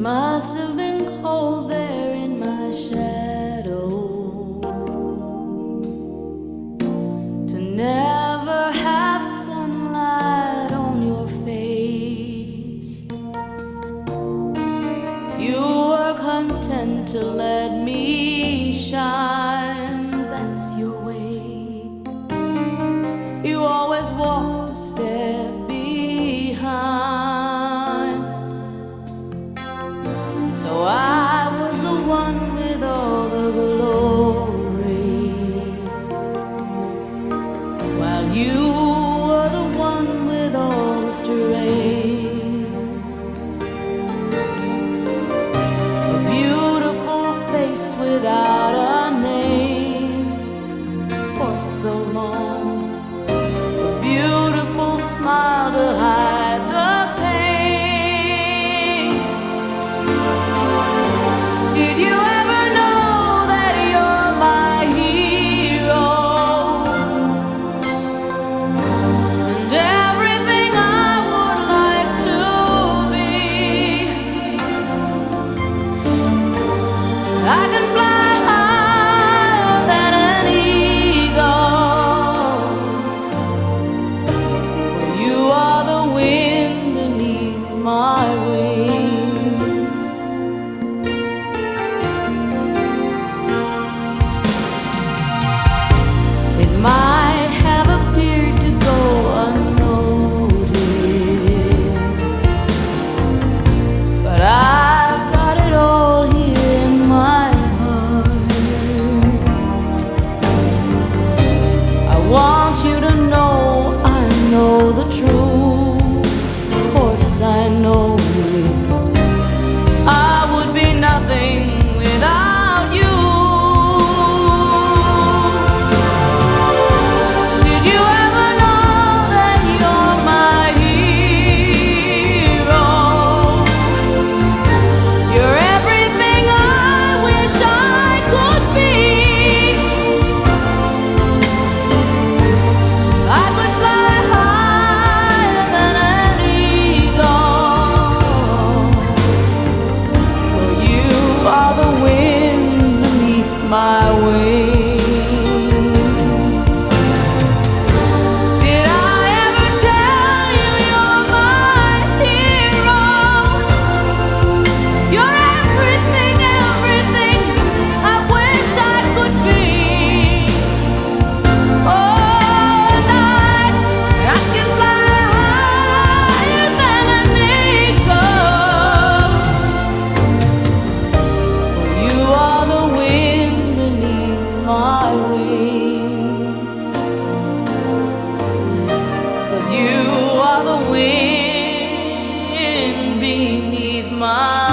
Must have been cold. you were the one with all the strain. A beautiful face without. beneath my